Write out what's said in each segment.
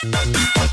Thank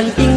penting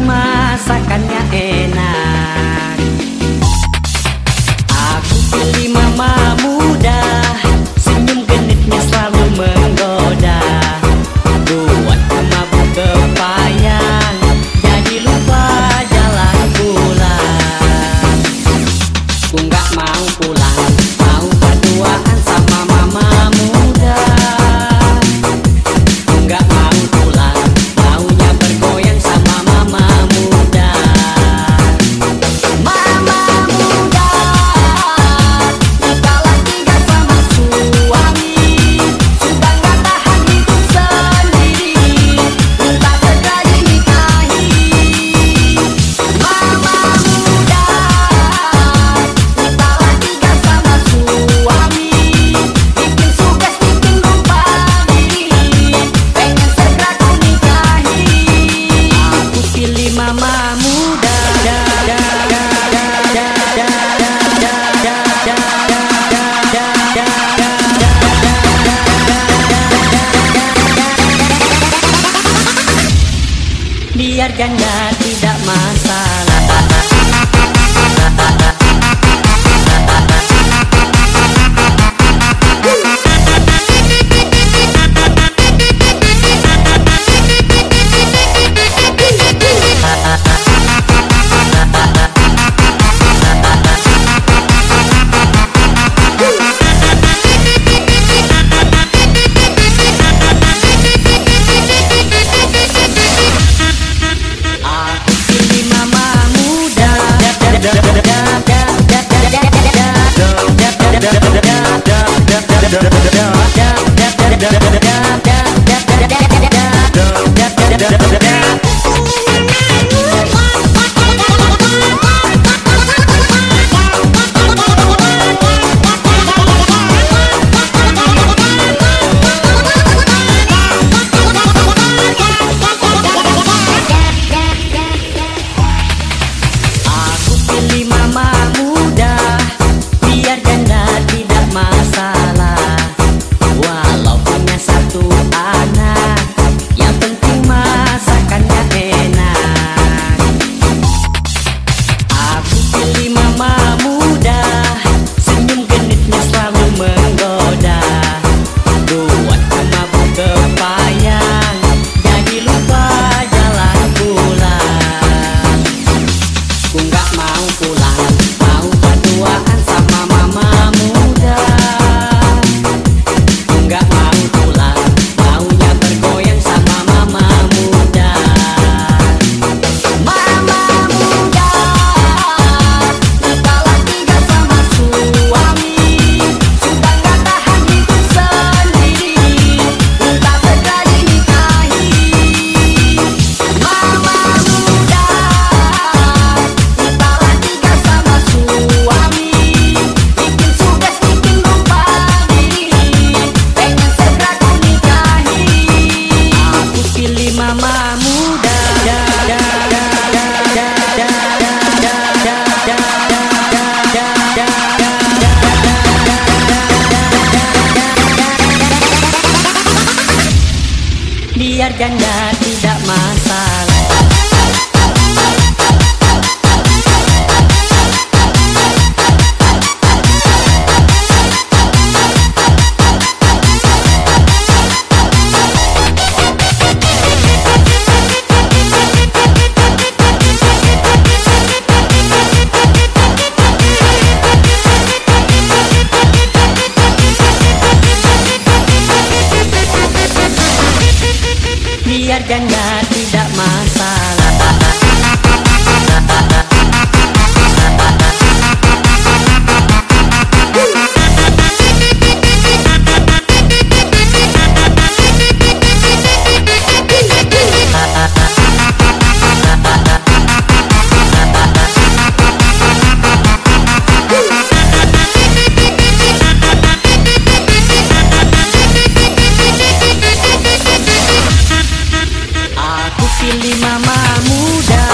muda.